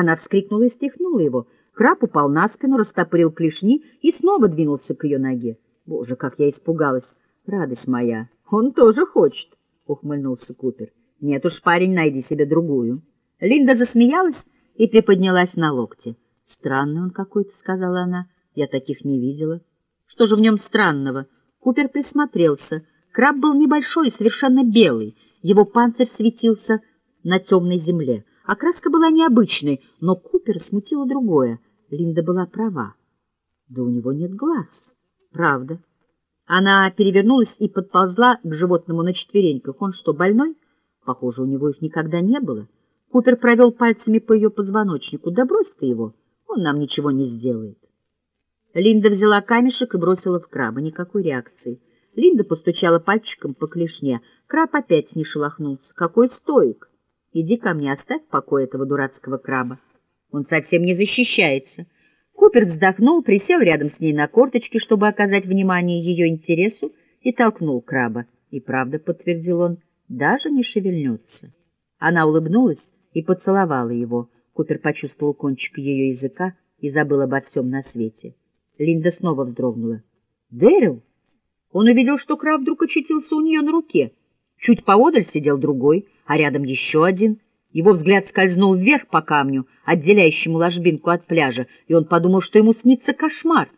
Она вскрикнула и стряхнула его. Краб упал на спину, растопырил клешни и снова двинулся к ее ноге. Боже, как я испугалась! Радость моя! Он тоже хочет! — ухмыльнулся Купер. Нет уж, парень, найди себе другую. Линда засмеялась и приподнялась на локте. Странный он какой-то, — сказала она. Я таких не видела. Что же в нем странного? Купер присмотрелся. Краб был небольшой и совершенно белый. Его панцирь светился на темной земле. Окраска была необычной, но Купер смутило другое. Линда была права. Да у него нет глаз. Правда. Она перевернулась и подползла к животному на четвереньках. Он что, больной? Похоже, у него их никогда не было. Купер провел пальцами по ее позвоночнику. Да брось ты его, он нам ничего не сделает. Линда взяла камешек и бросила в краба. Никакой реакции. Линда постучала пальчиком по клешне. Краб опять не шелохнулся. Какой стоик! Иди ко мне, оставь в покое этого дурацкого краба. Он совсем не защищается. Купер вздохнул, присел рядом с ней на корточки, чтобы оказать внимание ее интересу, и толкнул краба. И правда, подтвердил он, даже не шевельнется. Она улыбнулась и поцеловала его. Купер почувствовал кончик ее языка и забыл обо всем на свете. Линда снова вздрогнула. «Дэрил?» Он увидел, что краб вдруг очутился у нее на руке. Чуть поодаль сидел другой, а рядом еще один. Его взгляд скользнул вверх по камню, отделяющему ложбинку от пляжа, и он подумал, что ему снится кошмар.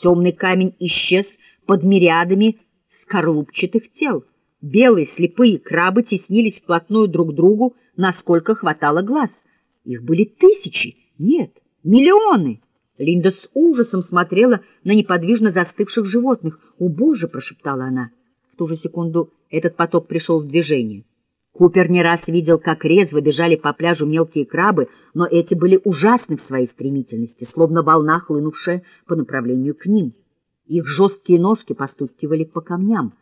Темный камень исчез под мириадами скорлупчатых тел. Белые слепые крабы теснились вплотную друг к другу, насколько хватало глаз. Их были тысячи, нет, миллионы. Линда с ужасом смотрела на неподвижно застывших животных. «О, Боже!» — прошептала она. Ту же секунду этот поток пришел в движение. Купер не раз видел, как резво бежали по пляжу мелкие крабы, но эти были ужасны в своей стремительности, словно волна, хлынувшая по направлению к ним. Их жесткие ножки постукивали по камням.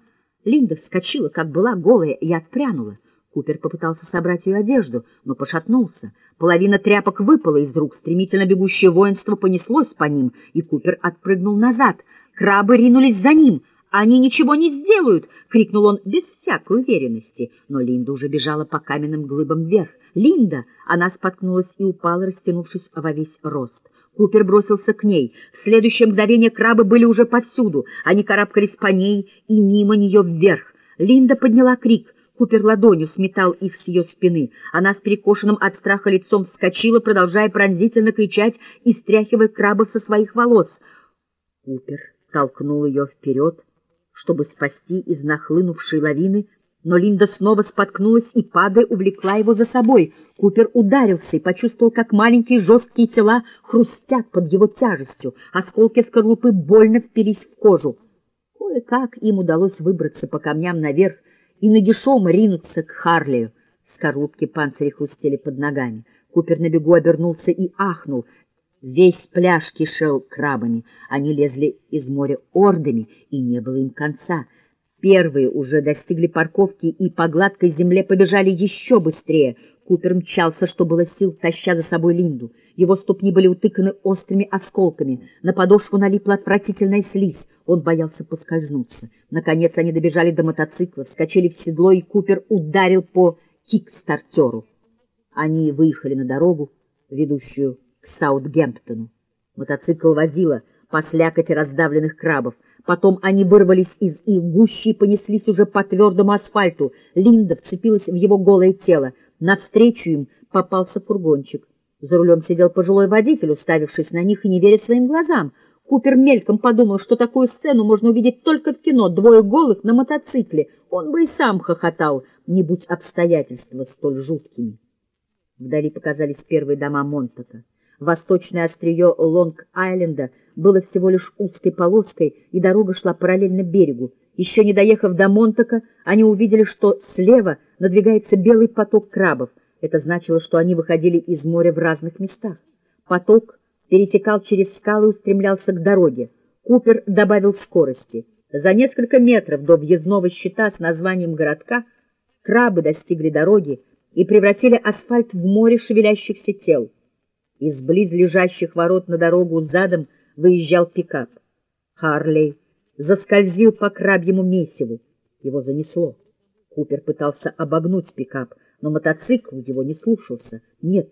Линда вскочила, как была голая, и отпрянула. Купер попытался собрать ее одежду, но пошатнулся. Половина тряпок выпала из рук, стремительно бегущее воинство понеслось по ним, и Купер отпрыгнул назад. Крабы ринулись за ним — «Они ничего не сделают!» — крикнул он без всякой уверенности. Но Линда уже бежала по каменным глыбам вверх. «Линда!» — она споткнулась и упала, растянувшись во весь рост. Купер бросился к ней. В следующее мгновение крабы были уже повсюду. Они карабкались по ней и мимо нее вверх. Линда подняла крик. Купер ладонью сметал их с ее спины. Она с перекошенным от страха лицом вскочила, продолжая пронзительно кричать и стряхивая крабов со своих волос. Купер толкнул ее вперед, чтобы спасти из нахлынувшей лавины, но Линда снова споткнулась и, падая, увлекла его за собой. Купер ударился и почувствовал, как маленькие жесткие тела хрустят под его тяжестью, осколки скорлупы больно впились в кожу. Кое-как им удалось выбраться по камням наверх и нагишом ринуться к Харлею. Скорлупки панциря хрустели под ногами. Купер на бегу обернулся и ахнул — Весь пляж кишел крабами, они лезли из моря ордами, и не было им конца. Первые уже достигли парковки и по гладкой земле побежали еще быстрее. Купер мчался, что было сил, таща за собой Линду. Его ступни были утыканы острыми осколками, на подошву налипла отвратительная слизь, он боялся поскользнуться. Наконец они добежали до мотоцикла, вскочили в седло, и Купер ударил по кик-стартеру. Они выехали на дорогу, ведущую к Саутгемптону. Мотоцикл возила по слякоти раздавленных крабов. Потом они вырвались из их гущи и понеслись уже по твердому асфальту. Линда вцепилась в его голое тело. Навстречу им попался фургончик. За рулем сидел пожилой водитель, уставившись на них и не веря своим глазам. Купер мельком подумал, что такую сцену можно увидеть только в кино, двое голых на мотоцикле. Он бы и сам хохотал, не будь обстоятельства столь жуткими. Вдали показались первые дома Монтака. Восточное острие Лонг-Айленда было всего лишь узкой полоской, и дорога шла параллельно берегу. Еще не доехав до Монтака, они увидели, что слева надвигается белый поток крабов. Это значило, что они выходили из моря в разных местах. Поток перетекал через скалы и устремлялся к дороге. Купер добавил скорости. За несколько метров до въездного щита с названием городка крабы достигли дороги и превратили асфальт в море шевелящихся тел. Из близлежащих ворот на дорогу задом выезжал пикап. Харлей заскользил по крабьему месиву. Его занесло. Купер пытался обогнуть пикап, но мотоцикл его не слушался. Нет,